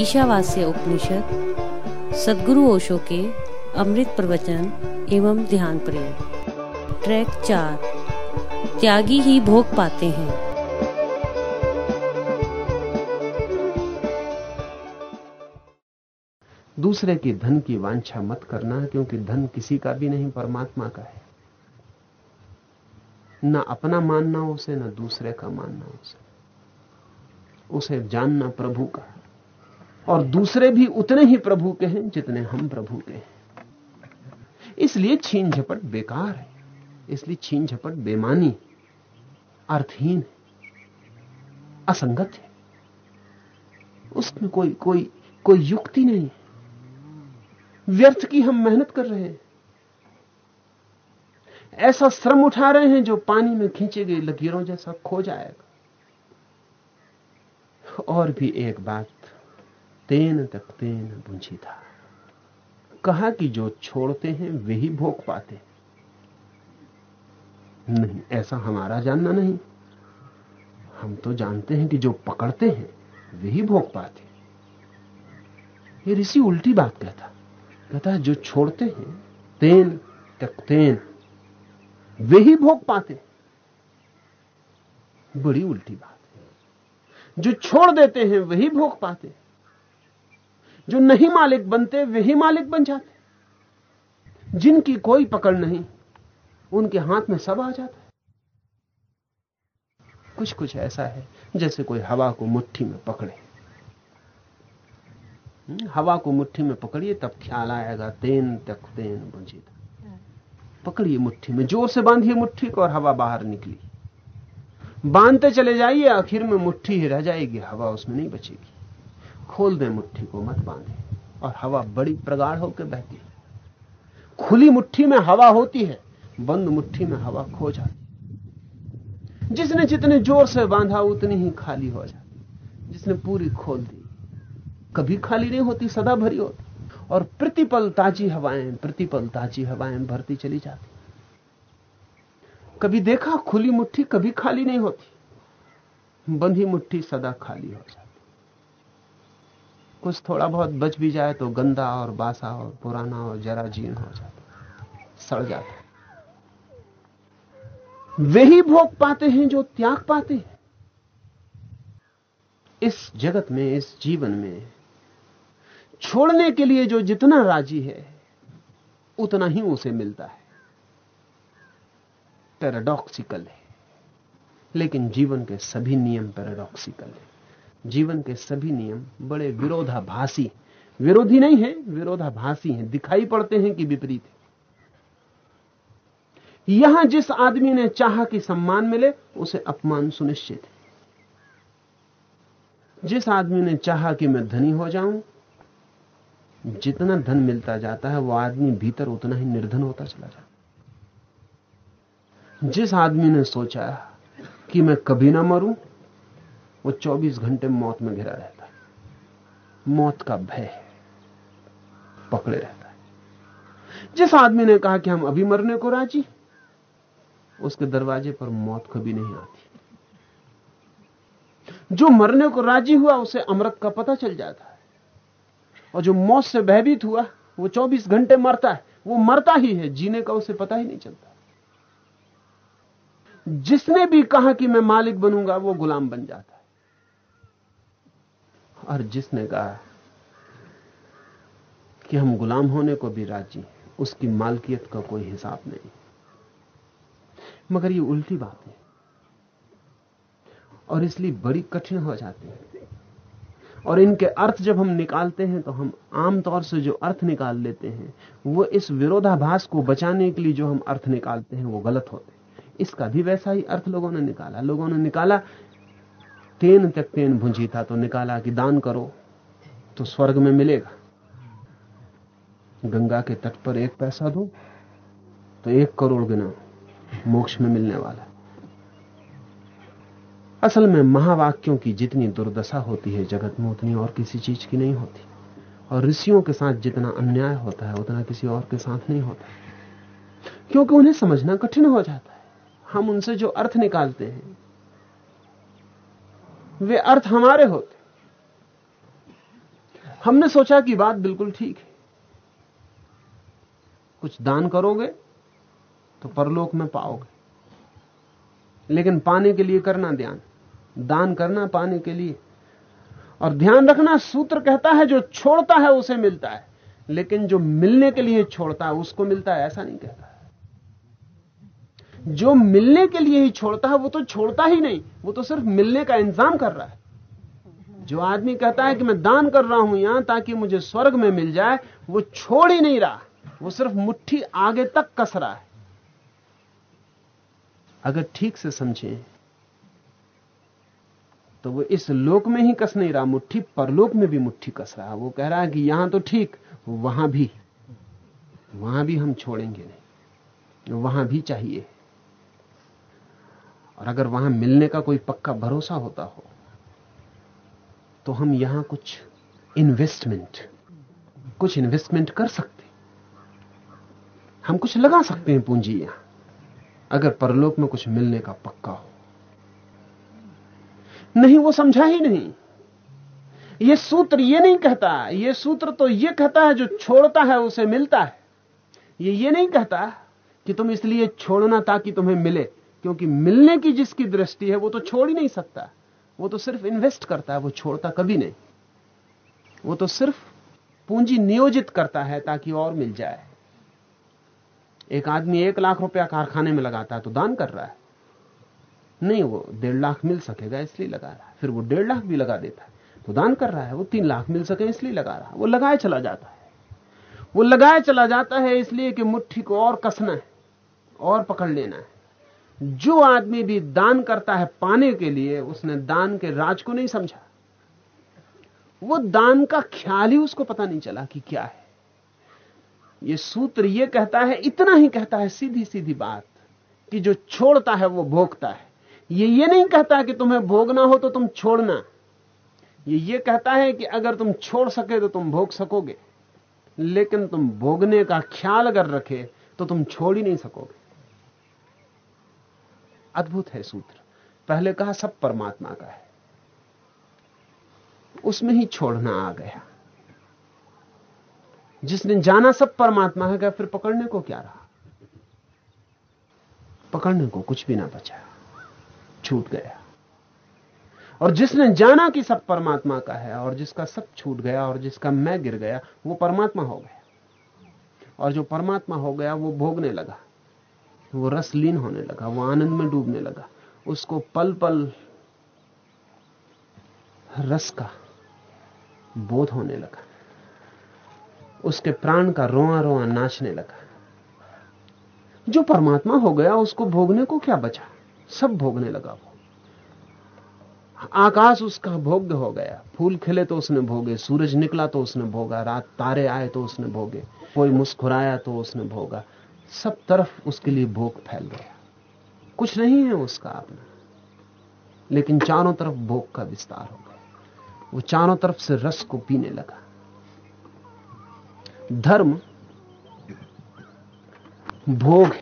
ईशावास्य उपनिषद, सदगुरु ओशो के अमृत प्रवचन एवं ध्यान प्रयोग ट्रैक चार, त्यागी ही भोग पाते हैं। दूसरे की धन की वांछा मत करना, क्योंकि धन किसी का भी नहीं, परमात्मा का है। ना अपना मानना उसे, ना दूसरे का मानना उसे। उसे जानना प्रभु का और दूसरे भी उतने ही प्रभु के हैं जितने हम प्रभु के हैं। इसलिए छीन झपट बेकार है। इसलिए छीन झपट बेमानी अर्थहीन है। असंगत है। उसमें कोई कोई कोई युक्ति नहीं व्यर्थ की हम मेहनत कर रहे हैं। ऐसा श्रम उठा रहे हैं जो पानी में खींचे गए लकीरों जैसा खो जाएगा। और भी एक बात तेन तक तेन बुझी था कहा कि जो छोड़ते हैं, वे ही भोग पाते नहीं, ऐसा हमारा जानना नहीं। हम तो जानते हैं कि जो पकड़ते हैं, वे ही भोग पाते ये ऋषि उल्टी बात कहता। कहता है जो छोड़ते हैं, तेन तक तेन, वे ही भोग पाते बड़ी उल्टी बात जो छोड़ देते हैं वही भोग पाते जो नहीं मालिक बनते वही मालिक बन जाते। जिनकी कोई पकड़ नहीं, उनके हाथ में सब आ जाता है। कुछ कुछ ऐसा है, जैसे कोई हवा को मुट्ठी में पकड़े। हवा को मुट्ठी में पकड़िए, तब ख्याल आएगा, तेन तक तेन बुझी पकड़िए मुट्ठी में, ज़ोर से बांधिए मुट्ठी को और हवा बाहर निकली। बांधते चले जाइए, आखिर में मुट्ठी ही रह जाएगी, हवा उसमें नहीं बचेगी। खोल दें मुट्ठी को मत बांधे। और हवा बड़ी प्रगाढ़ होकर बहती है। खुली मुट्ठी में हवा होती है, बंद मुट्ठी में हवा खो जाती जिसने जितने ज़ोर से बांधा, उतनी ही खाली हो जाती जिसने पूरी खोल दी, कभी खाली नहीं होती, सदा भरी होती और प्रतिपल ताजी हवाएँ, प्रतिपल ताजी हवाएँ भरती चली जाती कभी देखा, खुली मुट्ठी कभी खाली नहीं होती। बंधी मुट्ठी सदा खाली हो जाती कुछ थोड़ा बहुत बच भी जाए तो गंदा और बासा और पुराना और जरा जीर्ण हो जाता सड़ जाता वे ही भोग पाते हैं जो त्याग पाते हैं। इस जगत में, इस जीवन में छोड़ने के लिए जो जितना राज़ी है, उतना ही उसे मिलता है। पैराडॉक्सिकल है। लेकिन जीवन के सभी नियम पैराडॉक्सिकल है। जीवन के सभी नियम बड़े विरोधाभासी, विरोधी नहीं है, विरोधाभासी हैं। दिखाई पड़ते हैं कि विपरीत है। यहाँ जिस आदमी ने चाहा कि सम्मान मिले, उसे अपमान सुनिश्चित है। जिस आदमी ने चाहा कि मैं धनी हो जाऊँ, जितना धन मिलता जाता है, वो आदमी भीतर उतना ही निर्धन होता चला जाता जिस आदमी ने सोचा कि मैं कभी ना मरूं वो 24 घंटे मौत में घिरा रहता है। मौत का भय पकड़े रहता है। जिस आदमी ने कहा कि हम अभी मरने को राज़ी, उसके दरवाजे पर मौत कभी नहीं आती। जो मरने को राज़ी हुआ, उसे अमृत का पता चल जाता है। और जो मौत से भयभीत हुआ, वो 24 घंटे मरता है। वो मरता ही है, जीने का उसे पता ही नहीं चलता। जिसने भी कहा कि मैं मालिक बनूँगा, वो गुलाम बन जाता है। और जिसने कहा कि हम गुलाम होने को भी राज़ी उसकी मालकियत का कोई हिसाब नहीं। मगर ये उल्टी बात है। और इसलिए बड़ी कठिन हो जाती है। और इनके अर्थ जब हम निकालते हैं तो हम आमतौर से जो अर्थ निकाल लेते हैं, वो इस विरोधाभास को बचाने के लिए जो हम अर्थ निकालते हैं, वो गलत होते हैं। इसका भी वैसा ही अर्थ लोगों ने निकाला। लोगों ने निकाला तेन तक तेन भुंजी था तो निकाला कि दान करो तो स्वर्ग में मिलेगा। गंगा के तट पर एक पैसा दो तो एक करोड़ गुना मोक्ष में मिलने वाला। असल में महावाक्यों की जितनी दुर्दशा होती है, जगत में उतनी और किसी चीज़ की नहीं होती। और ऋषियों के साथ जितना अन्याय होता है, उतना किसी और के साथ नहीं होता। क्योंकि उन्हें समझना कठिन हो जाता है। हम उनसे जो अर्थ निकालते हैं वे अर्थ हमारे होते। हमने सोचा कि बात बिल्कुल ठीक है। कुछ दान करोगे तो परलोक में पाओगे। लेकिन पाने के लिए करना ध्यान। दान करना पाने के लिए। और ध्यान रखना, सूत्र कहता है, जो छोड़ता है, उसे मिलता है। लेकिन जो मिलने के लिए छोड़ता है, उसको मिलता है, ऐसा नहीं कहता। जो मिलने के लिए ही छोड़ता है, वो तो छोड़ता ही नहीं। वो तो सिर्फ़ मिलने का इंतज़ाम कर रहा है। जो आदमी कहता है कि मैं दान कर रहा हूँ यहाँ ताकि मुझे स्वर्ग में मिल जाए, वो छोड़ ही नहीं रहा। वो सिर्फ़ मुट्ठी आगे तक कस रहा है। अगर ठीक से समझें तो वो इस लोक में ही कस नहीं रहा, मुट्ठी परलोक में भी मुट्ठी कस रहा वो कह रहा है कि यहाँ तो ठीक, वहाँ भी वहाँ भी हम छोड़ेंगे नहीं। वहाँ भी चाहिए। और अगर वहाँ मिलने का कोई पक्का भरोसा होता हो तो हम यहाँ कुछ इन्वेस्टमेंट कुछ इन्वेस्टमेंट कर सकते हम कुछ लगा सकते हैं पूंजी यहाँ, अगर परलोक में कुछ मिलने का पक्का हो। नहीं, वो समझा ही नहीं। ये सूत्र ये नहीं कहता, ये सूत्र तो ये कहता है जो छोड़ता है, उसे मिलता है। ये ये नहीं कहता कि तुम इसलिए छोड़ना ताकि तुम्हें मिले। क्योंकि मिलने की जिसकी दृष्टि है, वो तो छोड़ ही नहीं सकता। वो तो सिर्फ़ इन्वेस्ट करता है, वो छोड़ता कभी नहीं। वो तो सिर्फ़ पूंजी नियोजित करता है ताकि और मिल जाए। एक आदमी एक लाख रुपया कारखाने में लगाता है तो दान कर रहा है। नहीं, वो डेढ़ लाख मिल सकेगा, इसलिए लगा रहा है। फिर वो डेढ़ लाख भी लगा देता है तो दान कर रहा है। वो तीन लाख मिल सके, इसलिए लगा रहा है। वो लगाए चला जाता है। वो लगाए चला जाता है, इसलिए कि मुट्ठी को और कसना है, और पकड़ लेना है। जो आदमी भी दान करता है पाने के लिए, उसने दान के राज को नहीं समझा। वो दान का ख्याल ही उसको पता नहीं चला कि क्या है। ये सूत्र ये कहता है, इतना ही कहता है सीधी सीधी बात कि जो छोड़ता है वो भोगता है। ये ये नहीं कहता कि तुम्हें भोगना हो तो तुम छोड़ना। ये ये कहता है कि अगर तुम छोड़ सके तो तुम भोग सकोगे। लेकिन तुम भोगने का ख्याल अगर रखे तो तुम छोड़ ही नहीं सकोगे। अद्भुत है सूत्र। पहले कहा सब परमात्मा का है। उसमें ही छोड़ना आ गया। जिसने जाना सब परमात्मा है, क्या फिर पकड़ने को क्या रहा? पकड़ने को कुछ भी ना बचा। छूट गया। और जिसने जाना कि सब परमात्मा का है, और जिसका सब छूट गया, और जिसका मैं गिर गया, वो परमात्मा हो गया। और जो परमात्मा हो गया, वो भोगने लगा। वो रसलीन होने लगा, वो आनंद में डूबने लगा। उसको पल पल रस का बोध होने लगा। उसके प्राण का रोआ रोआ नाचने लगा। जो परमात्मा हो गया, उसको भोगने को क्या बचा? सब भोगने लगा वो। आकाश उसका भोग्य हो गया। फूल खिले तो उसने भोगे, सूरज निकला तो उसने भोगा, रात तारे आए तो उसने भोगे, कोई मुस्कुराया तो उसने भोगा। सब तरफ़ उसके लिए भोग फैल गया। कुछ नहीं है उसका अपना लेकिन चारों तरफ़ भोग का विस्तार हो गया। वो चारों तरफ़ से रस को पीने लगा। धर्म भोग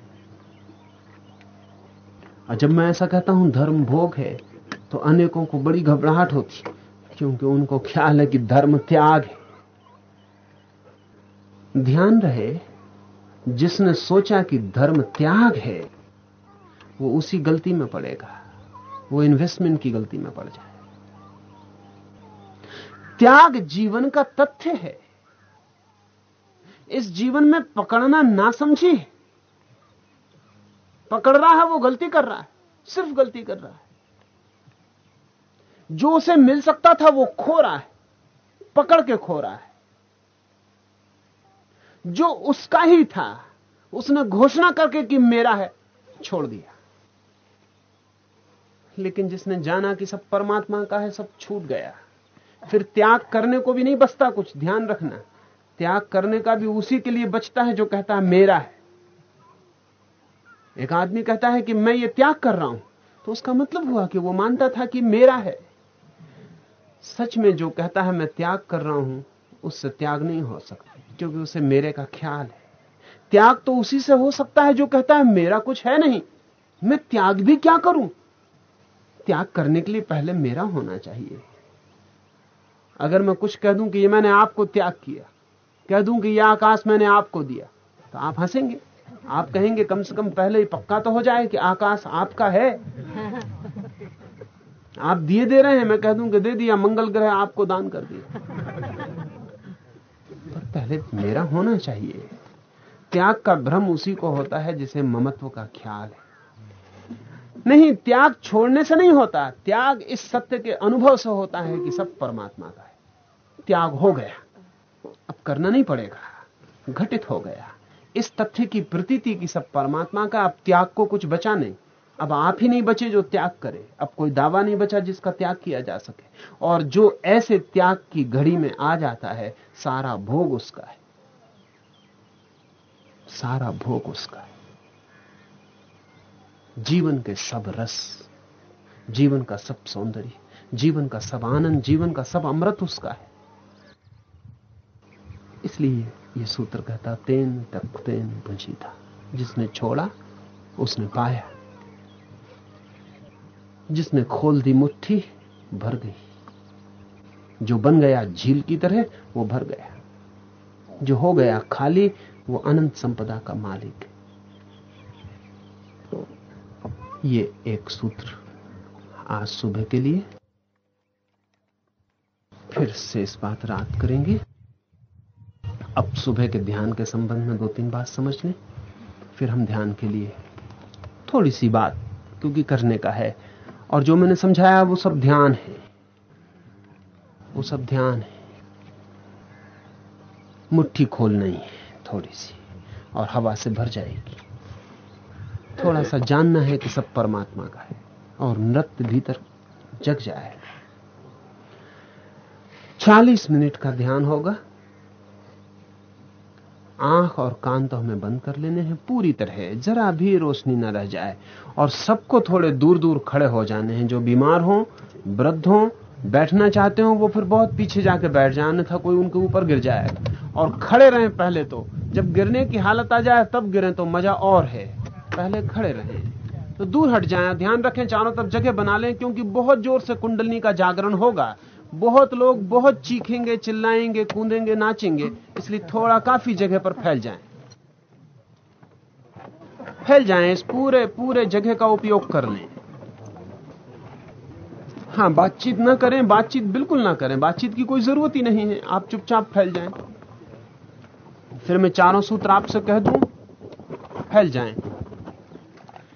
और जब मैं ऐसा कहता हूँ धर्म भोग है तो अनेकों को बड़ी घबराहट होती क्योंकि उनको ख्याल है कि धर्म त्याग है। ध्यान रहे जिसने सोचा कि धर्म त्याग है, वो उसी गलती में पड़ेगा। वो इन्वेस्टमेंट की गलती में पड़ जाए। त्याग जीवन का तथ्य है। इस जीवन में पकड़ना ना समझी पकड़ रहा है, वो गलती कर रहा है। सिर्फ़ गलती कर रहा है। जो उसे मिल सकता था, वो खो रहा है। पकड़ के खो रहा है। जो उसका ही था, उसने घोषणा करके कि मेरा है, छोड़ दिया। लेकिन जिसने जाना कि सब परमात्मा का है, सब छूट गया। फिर त्याग करने को भी नहीं बचता कुछ, ध्यान रखना। त्याग करने का भी उसी के लिए बचता है जो कहता है, मेरा है। एक आदमी कहता है कि मैं ये त्याग कर रहा हूँ तो उसका मतलब हुआ कि वो मानता था कि मेरा है। सच में जो कहता है, मैं त्याग कर रहा हूँ, उससे त्याग नहीं हो सकता। क्योंकि उसे मेरे का ख्याल है। त्याग तो उसी से हो सकता है जो कहता है, मेरा कुछ है नहीं। मैं त्याग भी क्या करूँ? त्याग करने के लिए पहले मेरा होना चाहिए। अगर मैं कुछ कह दूँ कि ये मैंने आपको त्याग किया, कह दूँ कि यह आकाश मैंने आपको दिया तो आप हंसेंगे। आप कहेंगे, कम से कम पहले ही पक्का तो हो जाए कि आकाश आपका है। आप दिए दे रहे हैं, मैं कह दूँ कि दे दिया, मंगल ग्रह आपको दान कर दिया। पहले मेरा होना चाहिए। त्याग का भ्रम उसी को होता है जिसे ममत्व का ख्याल है। नहीं, त्याग छोड़ने से नहीं होता। त्याग इस सत्य के अनुभव से होता है कि सब परमात्मा का है। त्याग हो गया। अब करना नहीं पड़ेगा। घटित हो गया। इस तथ्य की प्रतीति की सब परमात्मा का, अब त्याग को कुछ बचा नहीं। अब आप ही नहीं बचे जो त्याग करे। अब कोई दावा नहीं बचा जिसका त्याग किया जा सके। और जो ऐसे त्याग की घड़ी में आ जाता है सारा भोग उसका है। सारा भोग उसका है। जीवन के सब रस, जीवन का सब सौंदर्य, जीवन का सब आनंद, जीवन का सब अमृत उसका है। इसलिए यह सूत्र कहता, तेन तक तेन था जिसने छोड़ा, उसने पाया। जिसने खोल दी मुट्ठी, भर गई। जो बन गया झील की तरह, वो भर गया। जो हो गया खाली, वो अनंत संपदा का मालिक। तो ये एक सूत्र आज सुबह के लिए। फिर से इस बात रात करेंगे। अब सुबह के ध्यान के संबंध में दो तीन बात समझ लें। फिर हम ध्यान के लिए थोड़ी सी बात, क्योंकि करने का है। और जो मैंने समझाया, वो सब ध्यान है। वो सब ध्यान है। मुट्ठी खोल नहीं है थोड़ी सी, और हवा से भर जाएगी। थोड़ा सा जानना है कि सब परमात्मा का है, और नृत्य भीतर जग जाए। चालीस मिनट का ध्यान होगा। आँख और कान तो हमें बंद कर लेने हैं, पूरी तरह। जरा भी रोशनी न रह जाए, और सबको थोड़े दूर दूर खड़े हो जाने हैं, जो बीमार हों, वृद्ध हों बैठना चाहते हो, वो फिर बहुत पीछे जाके बैठ जाए था कोई उनके ऊपर गिर जाए। और खड़े रहें पहले तो। जब गिरने की हालत आ जाए, तब गिरे तो मज़ा और है। पहले खड़े रहें। तो दूर हट जाएँ, ध्यान रखें, चारों तरफ़ जगह बना लें, क्योंकि बहुत ज़ोर से कुंडलनी का जागरण होगा। बहुत लोग बहुत चीखेंगे, चिल्लाएँगे, कूदेंगे, नाचेंगे, इसलिए थोड़ा काफ़ी जगह पर फैल जाएँ। फैल जाएँ इस पूरे पूरे जगह का उपयोग कर लें। हाँ बातचीत ना करें, बातचीत बिल्कुल ना करें। बातचीत की कोई ज़रूरत ही नहीं है। आप चुपचाप फैल जाएँ। फिर मैं चारों सूत्र आपसे कह दूँ, फैल जाएँ।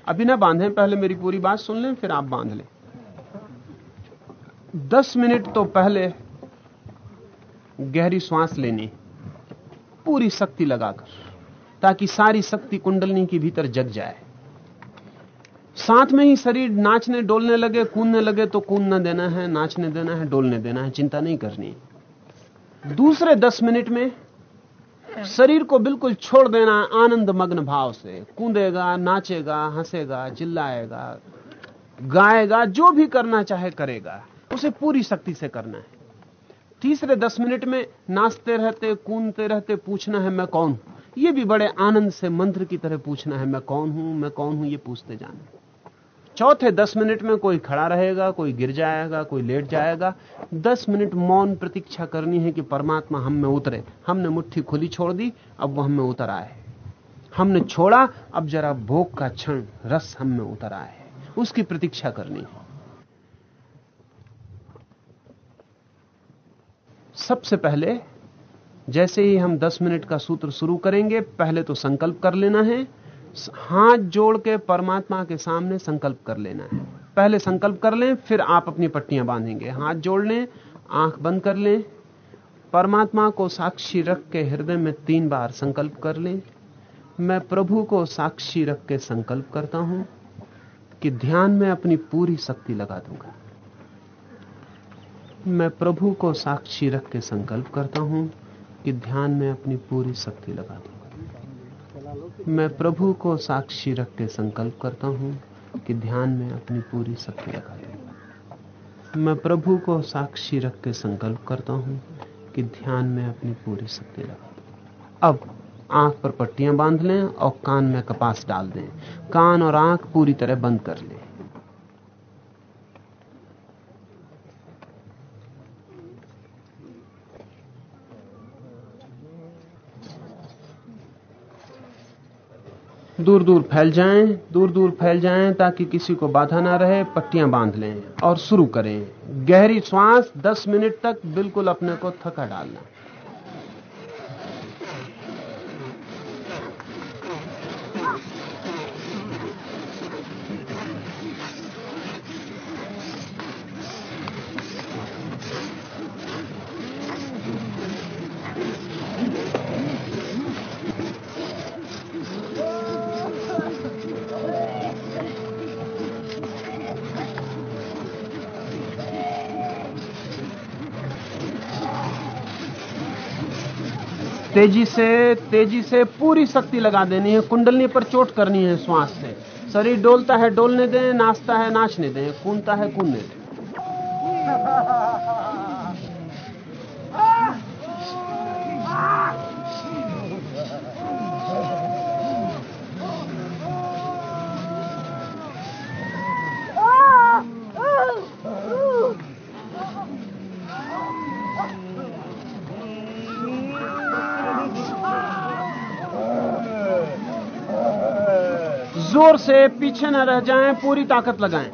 अभी ना बांधें, पहले मेरी पूरी बात सुन लें, फिर आप बाँध लें। दस मिनट तो पहले गहरी श्वास लेनी, पूरी शक्ति लगाकर, ताकि सारी शक्ति कुंडलनी के भीतर जग जाए। साथ में ही शरीर नाचने, डोलने लगे, कूदने लगे तो कूदना देना है, नाचने देना है, डोलने देना है, चिंता नहीं करनी। दूसरे दस मिनट में शरीर को बिल्कुल छोड़ देना आनंद मग्न भाव से। कूदेगा, नाचेगा, हंसेगा, चिल्लाएगा, गाएगा, जो भी करना चाहे करेगा, उसे पूरी शक्ति से करना है। तीसरे दस मिनट में नाचते रहते, कूदते रहते, पूछना है, मैं कौन हूँ? यह भी बड़े आनंद से मंत्र की तरह पूछना है, मैं कौन हूँ? मैं कौन हूँ? ये पूछते जाना। चौथे दस मिनट में कोई खड़ा रहेगा, कोई गिर जाएगा, कोई लेट जाएगा। दस मिनट मौन प्रतीक्षा करनी है कि परमात्मा हम में उतरे। हमने मुट्ठी खुली छोड़ दी, अब वो हमें उतर आए। हमने छोड़ा, अब जरा भोग का क्षण, रस हम में उतर आए। उसकी प्रतीक्षा करनी है। सबसे पहले, जैसे ही हम 10 मिनट का सूत्र शुरू करेंगे, पहले तो संकल्प कर लेना है। हाथ जोड़ के परमात्मा के सामने संकल्प कर लेना है। पहले संकल्प कर लें, फिर आप अपनी पट्टियाँ बांधेंगे। हाथ जोड़ लें, आँख बंद कर लें। परमात्मा को साक्षी रख के हृदय में तीन बार संकल्प कर लें। मैं प्रभु को साक्षी रख के संकल्प करता हूँ कि ध्यान में अपनी पूरी शक्ति लगा दूँगा। मैं प्रभु को साक्षी रख के संकल्प करता हूँ कि ध्यान में अपनी पूरी शक्ति लगा दूँगा। मैं प्रभु को साक्षी रख के संकल्प करता हूँ कि ध्यान में अपनी पूरी शक्ति लगा दूँगा मैं प्रभु को साक्षी रख के संकल्प करता हूँ कि ध्यान में अपनी पूरी शक्ति लगा दूँगा अब आँख पर पट्टियाँ बाँध लें और कान में कपास डाल दें। कान और आँख पूरी तरह बंद कर लें। दूर दूर फैल जाएँ दूर दूर फैल जाएँ ताकि किसी को बाधा ना रहे, पट्टियाँ बाँध लें और शुरू करें। गहरी श्वास 10 मिनट तक बिल्कुल अपने को थका डालना। तेज़ी से तेज़ी से पूरी शक्ति लगा देनी है, कुंडलनी पर चोट करनी है श्वास से। शरीर डोलता है, डोलने दें, नाचता है, नाचने दें, कूदता है, कूदने दें। ज़ोर से पीछे न रह जाएँ पूरी ताकत लगाएँ।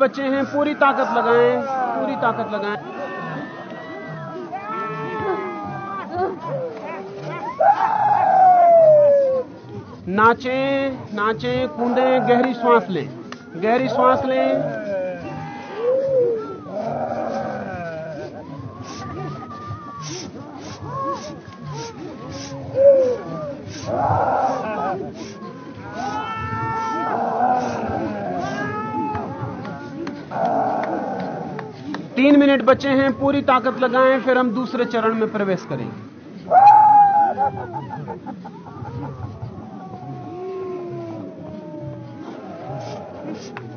बचे हैं, पूरी ताकत लगाएँ, पूरी ताकत लगाएँ। नाचें नाचें, कूदें, गहरी सांस लें, गहरी सांस लें। मिनट बचे हैं, पूरी ताकत लगाएँ, फिर हम दूसरे चरण में प्रवेश करेंगे। Thank मिनट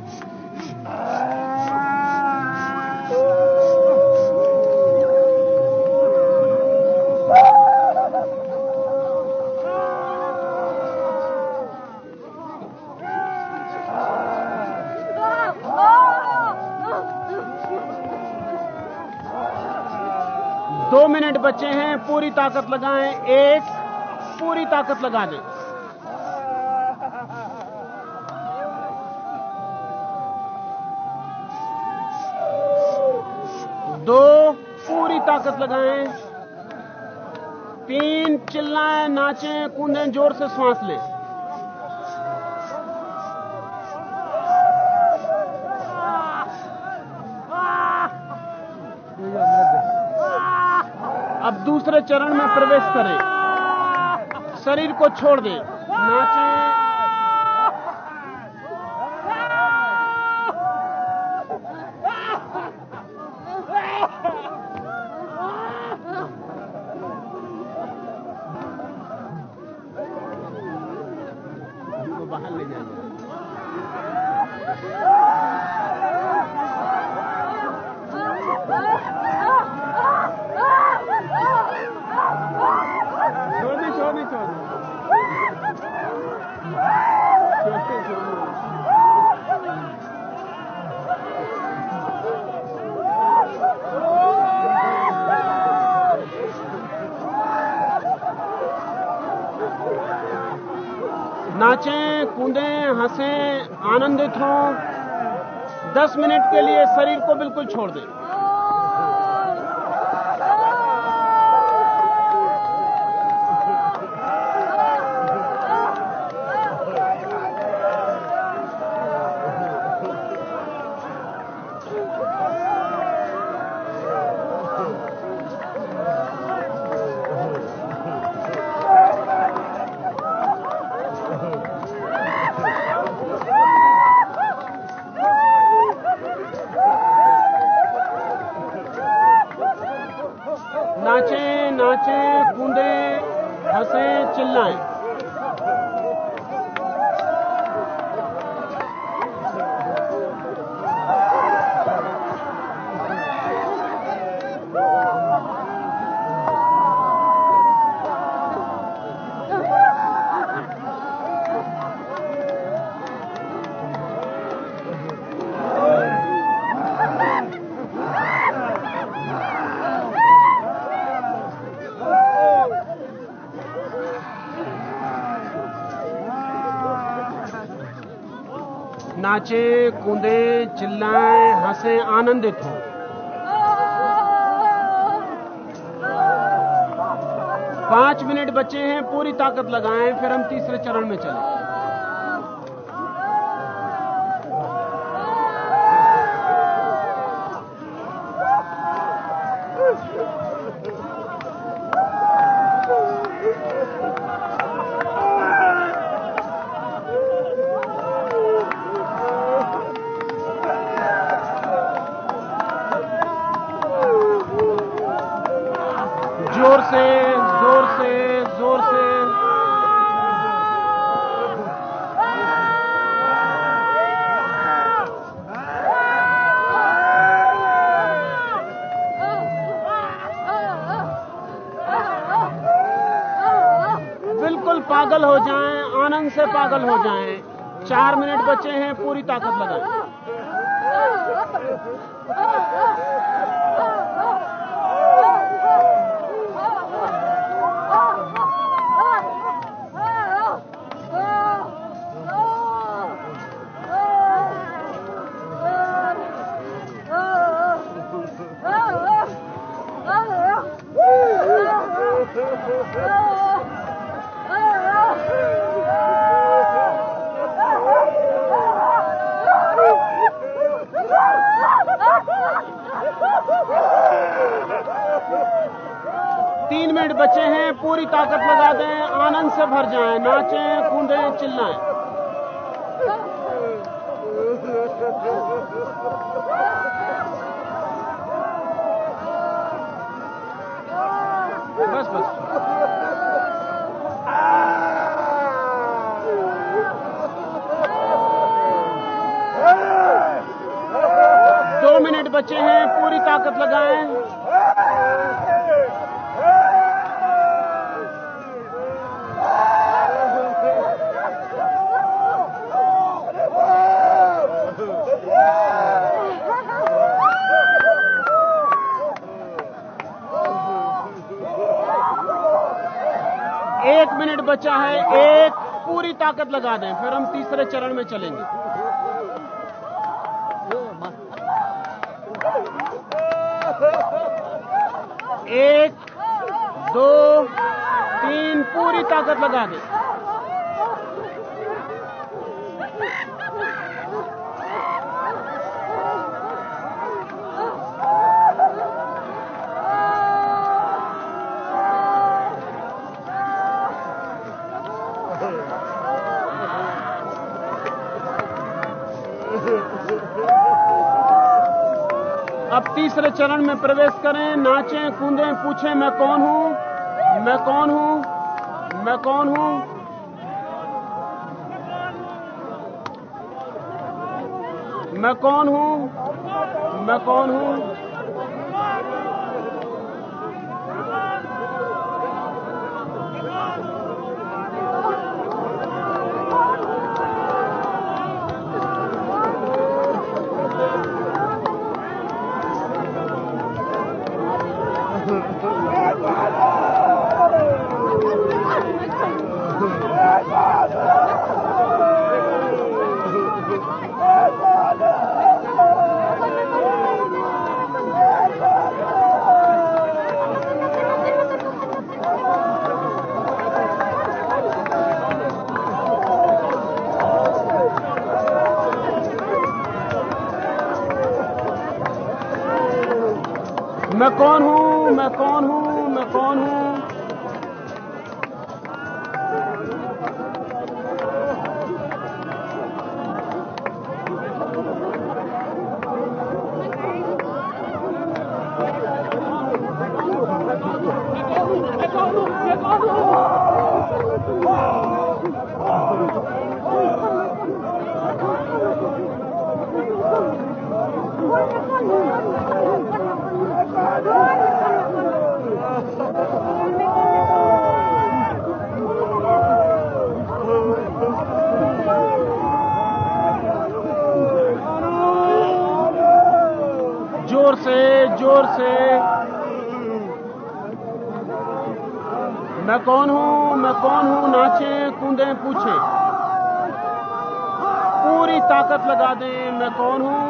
बचे हैं, पूरी ताकत लगाएँ, एक, पूरी ताकत लगा दें। दो, पूरी ताकत लगाएँ, तीन, चिल्लाएँ, नाचें, कूदें, ज़ोर से सांस लें। अब दूसरे चरण में प्रवेश करें। शरीर को छोड़ दें। नाचें शरीर को बिल्कुल छोड़ दें नाचें नाचें कूदें हंसें चिल्लाएँ नाचें कूदें चिल्लाए, हंसे आनंदित हो। पाँच मिनट बचे हैं, पूरी ताकत लगाएँ, फिर हम तीसरे चरण में चलें ज़ोर से ज़ोर से ज़ोर से बिल्कुल पागल हो जाएँ आनंद से पागल हो जाएँ चार मिनट बचे हैं पूरी ताकत लगाएँ तीन मिनट बचे हैं पूरी ताकत लगा दें आनंद से भर जाएँ नाचें कूदें चिल्लाएँ बस बस दो मिनट बचे हैं पूरी ताकत लगाएँ एक मिनट बचा है, एक पूरी ताकत लगा दें, फिर हम तीसरे चरण में चलेंगे। एक, दो, तीन, पूरी ताकत लगा दें। अब तीसरे चरण में प्रवेश करें, नाचें, कूदें, पूछें, मैं कौन हूँ? मैं कौन हूँ? मैं कौन हूँ? मैं कौन हूँ? मैं कौन हूँ? मैं कौन हूँ? मैं कौन हूँ मैं कौन हूँ ज़ोर से ज़ोर से मैं कौन हूँ मैं कौन हूँ नाचे कूदे पूछे। पूरी ताकत लगा दें मैं कौन हूँ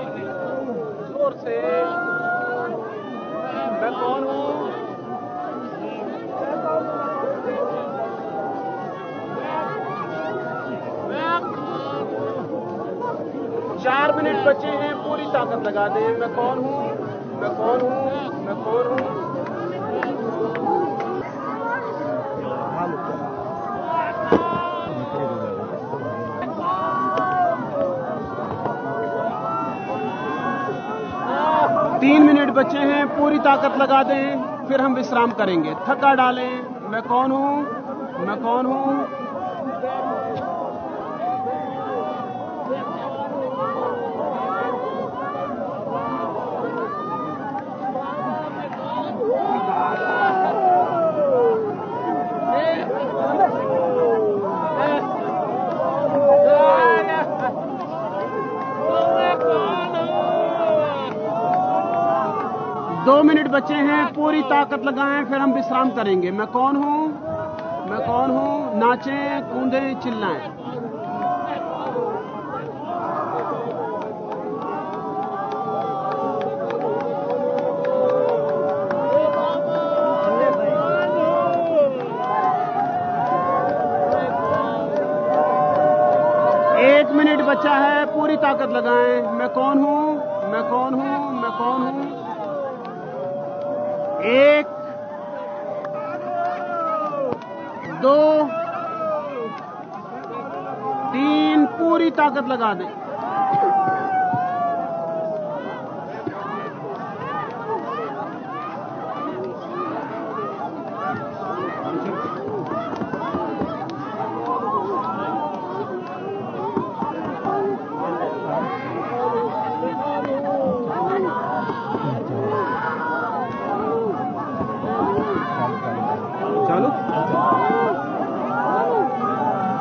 ज़ोर से मैं कौन हूँ चार मिनट बचे हैं पूरी ताकत लगा दे। मैं कौन हूँ? मैं कौन हूँ? मैं कौन हूँ? तीन मिनट बचे हैं, पूरी ताकत लगा दें, फिर हम विश्राम करेंगे। थका डालें, मैं कौन हूँ? मैं कौन हूँ दो मिनट बचे हैं, पूरी ताकत लगाएँ, फिर हम विश्राम करेंगे। मैं कौन हूँ? मैं कौन हूँ? नाचें, कूदें, चिल्लाएँ। एक मिनट बचा है, पूरी ताकत लगाएँ। मैं कौन हूँ? मैं कौन हूँ? मैं कौन हूँ एक दो तीन पूरी ताकत लगा दें।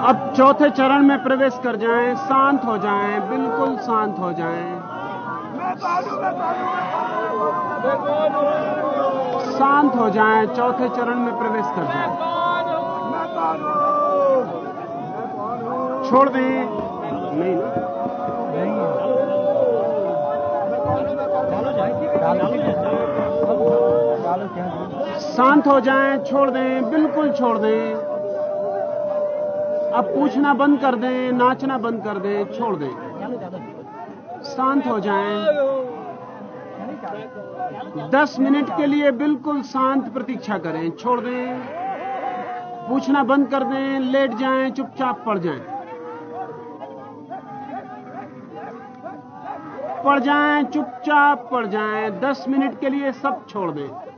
अब चौथे चरण में प्रवेश कर जाएँ, शांत हो जाएँ, बिल्कुल शांत हो जाएँ। शांत हो जाएँ, चौथे चरण में प्रवेश कर जाएँ। छोड़ दें। नहीं ना। शांत हो जाएँ, छोड़ दें, बिल्कुल छोड़ दें। अब पूछना बंद कर दें, नाचना बंद कर दें, छोड़ दें। शांत हो जाएँ। दस मिनट के लिए बिल्कुल शांत प्रतीक्षा करें, छोड़ दें। पूछना बंद कर दें, लेट जाएँ, चुपचाप पड़ जाएँ। पड़ जाएँ, चुपचाप पड़ जाएँ। दस मिनट के लिए सब छोड़ दें।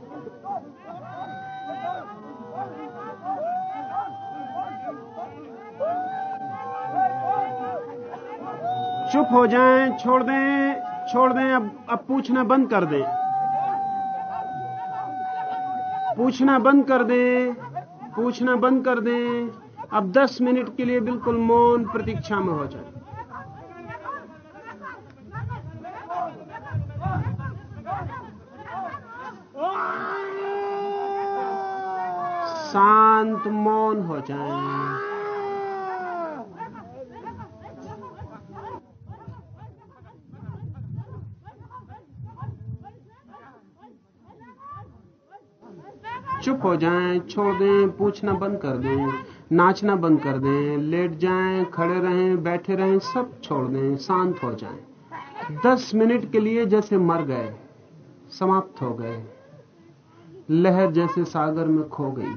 चुप हो जाएँ, छोड़ दें छोड़ दें, अब अब पूछना बंद कर दें। पूछना बंद कर दें, पूछना बंद कर दें, अब 10 मिनट के लिए बिल्कुल मौन प्रतीक्षा में हो जाए। शांत मौन हो जाए। चुप हो जाएँ, छोड़ दें, पूछना बंद कर दें, नाचना बंद कर दें, लेट जाएँ, खड़े रहें, बैठे रहें, सब छोड़ दें, शांत हो जाएँ। दस मिनट के लिए जैसे मर गए, समाप्त हो गए। लहर जैसे सागर में खो गई।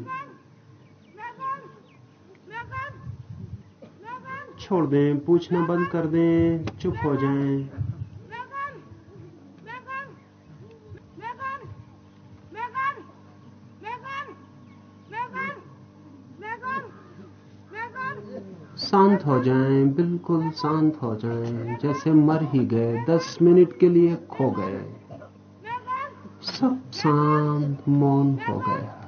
छोड़ दें, पूछना बंद कर दें, चुप हो जाएँ। हो जाएँ, बिल्कुल शांत हो जाएँ, जैसे मर ही गए, दस मिनट के लिए खो गए। सब शांत, मौन हो गया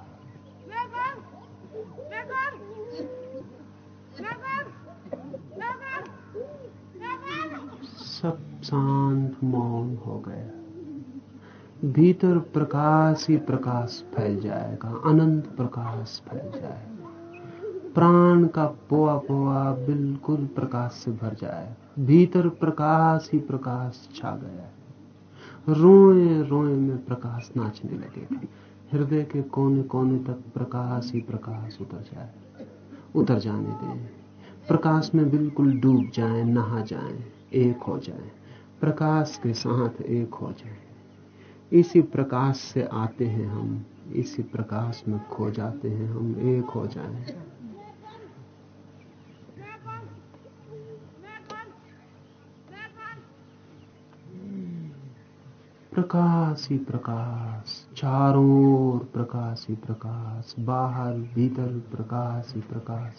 सब शांत, मौन हो गया भीतर प्रकाश ही प्रकाश फैल जाएगा अनंत प्रकाश फैल जाएगा। प्राण का पोआ पोआ बिल्कुल प्रकाश से भर जाए। भीतर प्रकाश ही प्रकाश छा गया रोए रोए में प्रकाश नाचने लगेगा हृदय के कोने कोने तक प्रकाश ही प्रकाश उतर जाए। उतर जाने दें। प्रकाश में बिल्कुल डूब जाए, नहा जाए, एक हो जाए। प्रकाश के साथ एक हो जाए। इसी प्रकाश से आते हैं हम। इसी प्रकाश में खो जाते हैं हम। एक हो जाए। प्रकाश ही प्रकाश चारों प्रकाश ही प्रकाश, बाहर भीतर प्रकाश ही प्रकाश।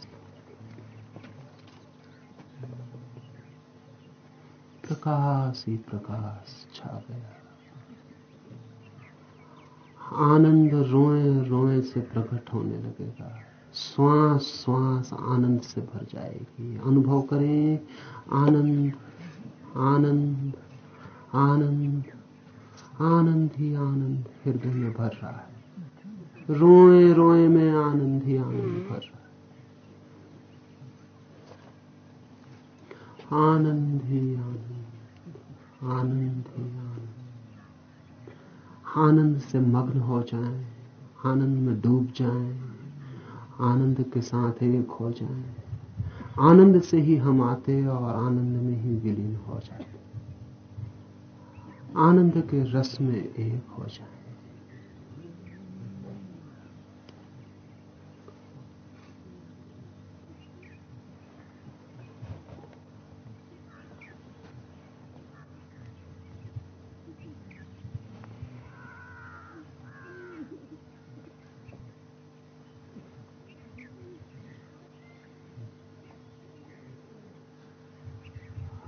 प्रकाश ही प्रकाश छा गया। आनंद रोए रोए से प्रकट होने लगेगा। श्वास श्वास आनंद से भर जाएगी। अनुभव करें, आनंद आनंद आनंद। आनंद ही आनंद हृदय में भर रहा है। रोए रोए में आनंद ही आनंद भर रहा है। आनंद ही आनंद आनंद ही आनंद। आनंद से मग्न हो जाए, आनंद में डूब जाए, आनंद के साथ एक हो जाए। आनंद से ही हम आते और आनंद में ही विलीन हो जाते आनंद के रस में एक हो जाए।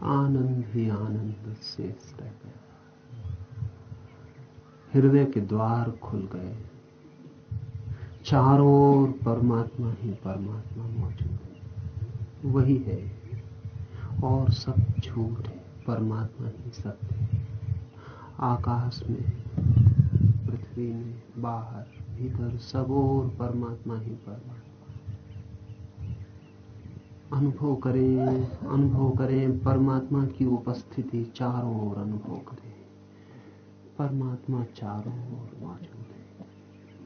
आनंद ही आनंद शेष रह गया। हृदय के द्वार खुल गए। चारों ओर परमात्मा ही परमात्मा मौजूद है। वही है। और सब झूठ है। परमात्मा ही सत्य है। आकाश में, पृथ्वी में, बाहर, भीतर, सब और परमात्मा ही परमात्मा। अनुभव करें अनुभव करें, परमात्मा की उपस्थिति चारों ओर अनुभव करें। परमात्मा चारों ओर मौजूद है।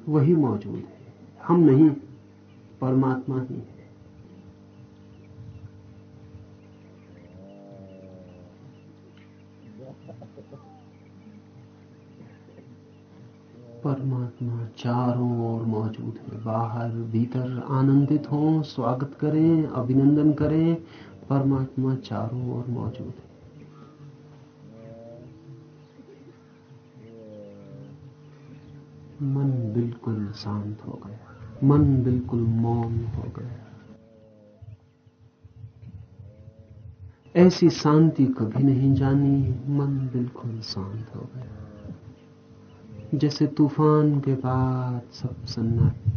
वही मौजूद है। हम नहीं, परमात्मा ही है। परमात्मा चारों ओर मौजूद है। बाहर भीतर आनंदित हो, स्वागत करें, अभिनंदन करें, परमात्मा चारों ओर मौजूद है। मन बिल्कुल शांत हो गया। मन बिल्कुल मौन हो गया। ऐसी शांति कभी नहीं जानी, मन बिल्कुल शांत हो गया। जैसे तूफ़ान के बाद सब सन्नाटा।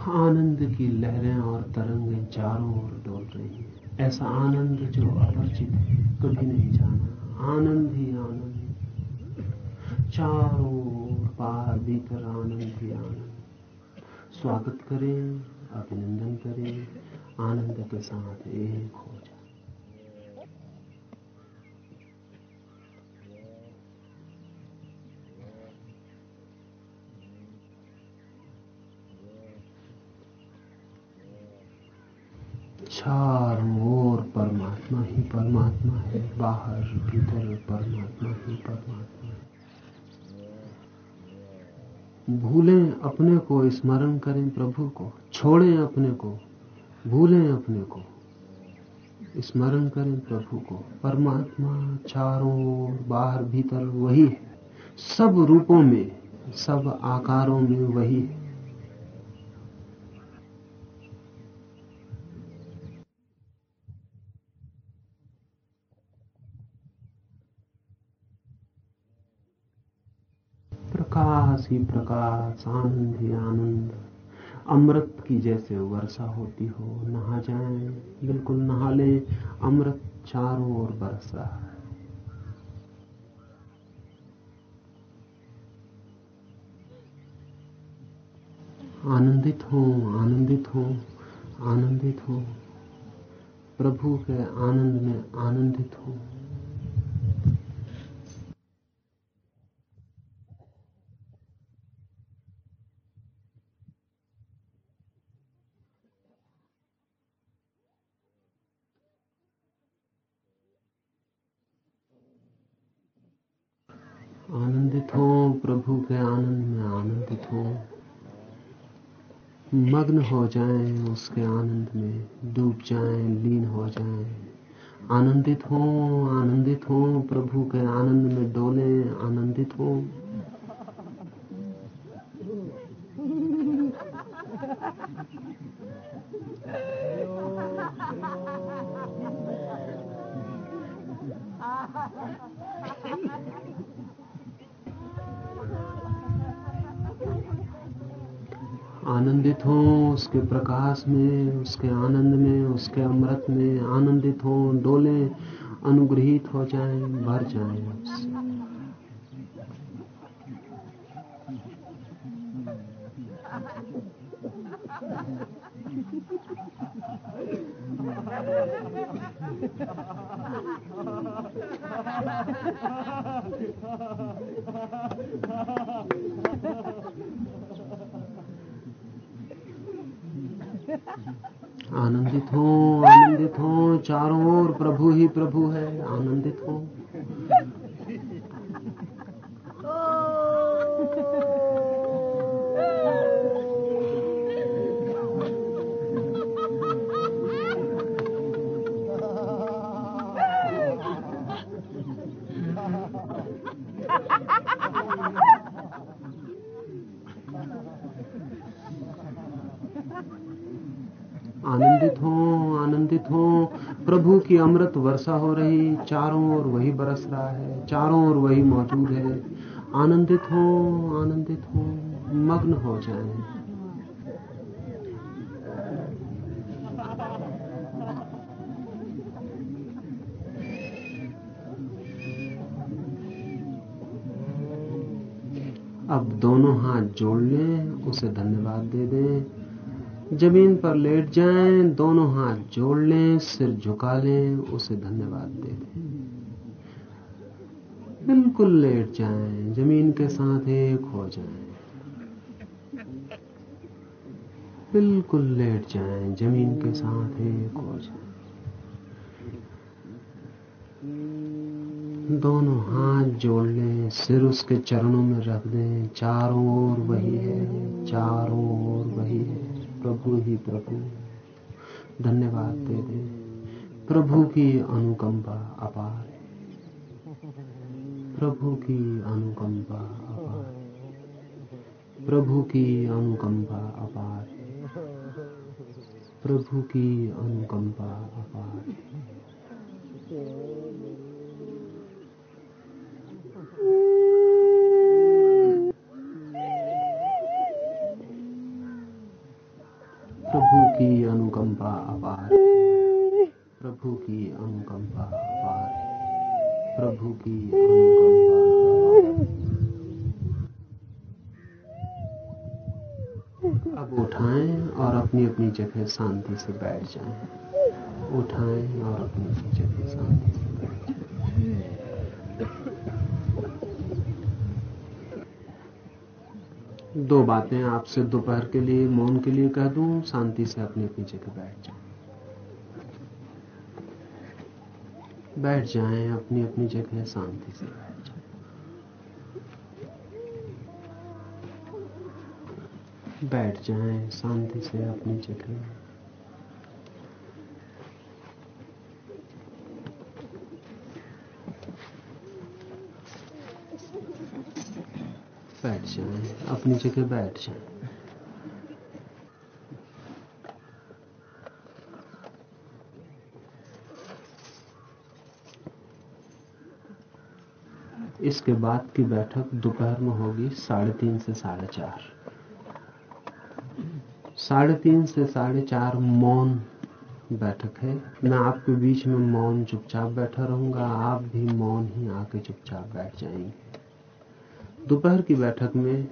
आनंद की लहरें और तरंगे चारों ओर डोल रही है। ऐसा आनंद जो अपरिचित कभी नहीं जाना। आनंद ही आनंद चारों ओर पार भीतर आनंद ही आनंद। स्वागत करें, अभिनंदन करें, आनंद के साथ एक हो चारों ओर परमात्मा ही परमात्मा है, बाहर, भीतर परमात्मा ही परमात्मा है। भूलें अपने को, स्मरण करें प्रभु को, छोड़ें अपने को, भूलें अपने को, स्मरण करें प्रभु को। परमात्मा चारों ओर, बाहर, भीतर वही है। सब रूपों में, सब आकारों में वही है। प्रकाश ही प्रकाश, आनंद ही आनंद। अमृत की जैसे वर्षा होती हो, नहा जाए, बिल्कुल नहा ले, अमृत चारों ओर बरस रहा है। आनंदित हो आनंदित हो आनंदित हो। प्रभु के आनंद में आनंदित हो आनंदित हो प्रभु के आनंद में आनंदित हो मग्न हो जाएँ उसके आनंद में, डूब जाएँ, लीन हो जाएँ। आनंदित हो आनंदित हो, प्रभु के आनंद में डोले, आनंदित हो। आनंदित हो उसके प्रकाश में, उसके आनंद में, उसके अमृत में, आनंदित हो, डोले अनुग्रहित हो जाएँ, भर जाएँ आनंदित हो आनंदित हो चारों ओर प्रभु ही प्रभु है आनंदित हो। आनंदित हो आनंदित हो। प्रभु की अमृत वर्षा हो रही, चारों ओर वही बरस रहा है, चारों ओर वही मौजूद है। आनंदित हो आनंदित हो, मग्न हो जाएँ। अब दोनों हाथ जोड़ लें, उसे धन्यवाद दे दें। ज़मीन पर लेट जाएँ, दोनों हाथ जोड़ लें, सिर झुका लें, उसे धन्यवाद दे दें। बिल्कुल लेट जाएँ, ज़मीन के साथ एक हो जाएँ। बिल्कुल लेट जाएँ, ज़मीन के साथ एक हो जाए। दोनों हाथ जोड़ लें, सिर उसके चरणों में रख दें, चारों ओर वही है, चारों ओर वही है। प्रभु ही प्रभु। धन्यवाद दे दें। प्रभु की अनुकंपा अपार प्रभु की अनुकंपा अपार प्रभु की अनुकंपा अपार प्रभु की अनुकंपा अपार है। प्रभु की अनुकंपा अपार। प्रभु की अनुकंपा अपार। प्रभु की अनुकंपा अब उठाएँ और अपनी अपनी जगह शांति से बैठ जाएँ। उठाएँ और अपनी अपनी जगह शांति से बैठ जाएँ। दो बातें आपसे दोपहर के लिए, मौन के लिए कह दूँ, शांति से अपने अपनी जगह बैठ जाएँ। बैठ जाए, अपनी अपनी जगह शांति से बैठ बैठ जाएँ, शांति से अपनी जगह। बैठ जाएँ अपनी जगह बैठ जाए इसके बाद की बैठक दोपहर में होगी साढ़े तीन से साढ़े चार। साढ़े तीन से साढ़े चार मौन बैठक है। मैं आपके बीच में मौन चुपचाप बैठा रहूँगा। आप भी मौन ही आके चुपचाप बैठ जाएँगे। दोपहर की बैठक में,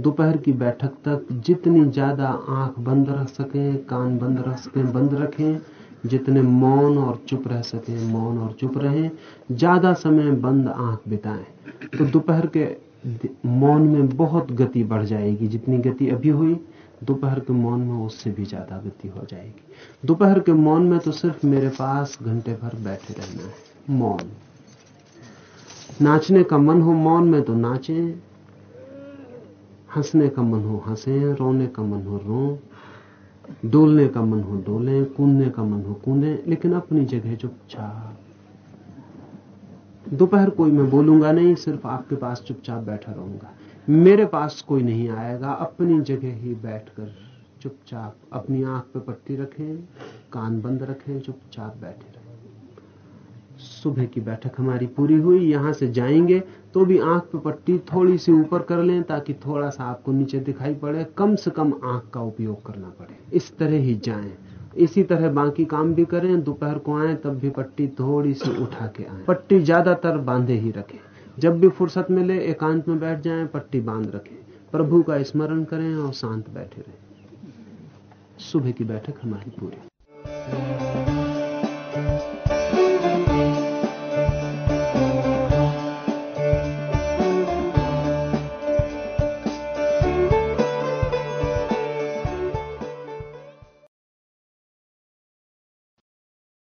दोपहर की बैठक तक जितनी ज़्यादा आँख बंद रख सके, कान बंद रख सके, बंद रखें, जितने मौन और चुप रह सके, मौन और चुप रहें, ज़्यादा समय बंद आँख बिताएँ। तो दोपहर के मौन में बहुत गति बढ़ जाएगी। जितनी गति अभी हुई, दोपहर के मौन में उससे भी ज़्यादा गति हो जाएगी। दोपहर के मौन में तो सिर्फ़ मेरे पास घंटे भर बैठे रहना है। मौन। नाचने का मन हो मौन में तो नाचें। हंसने का मन हो हंसे, रोने का मन हो रो। डोलने का मन हो डोलें, कूदने का मन हो कूदे, लेकिन अपनी जगह चुपचाप। दोपहर कोई मैं बोलूँगा नहीं, सिर्फ़ आपके पास चुपचाप बैठा रहूँगा। मेरे पास कोई नहीं आएगा, अपनी जगह ही बैठकर चुपचाप अपनी आँख पे पट्टी रखें, कान बंद रखें, चुपचाप बैठे रहें सुबह की बैठक हमारी पूरी हुई, यहाँ से जाएँगे तो भी आँख पे पट्टी थोड़ी सी ऊपर कर लें ताकि थोड़ा सा आपको नीचे दिखाई पड़े, कम से कम आँख का उपयोग करना पड़े। इस तरह ही जाएँ। इसी तरह बाकी काम भी करें, दोपहर को आए तब भी पट्टी थोड़ी सी उठा के आए। पट्टी ज़्यादातर बांधे ही रखें। जब भी फुर्सत मिले, एकांत में बैठ जाएँ, पट्टी बाँध रखें। प्रभु का स्मरण करें और शांत बैठे रहें। सुबह की बैठक हमारी पूरी।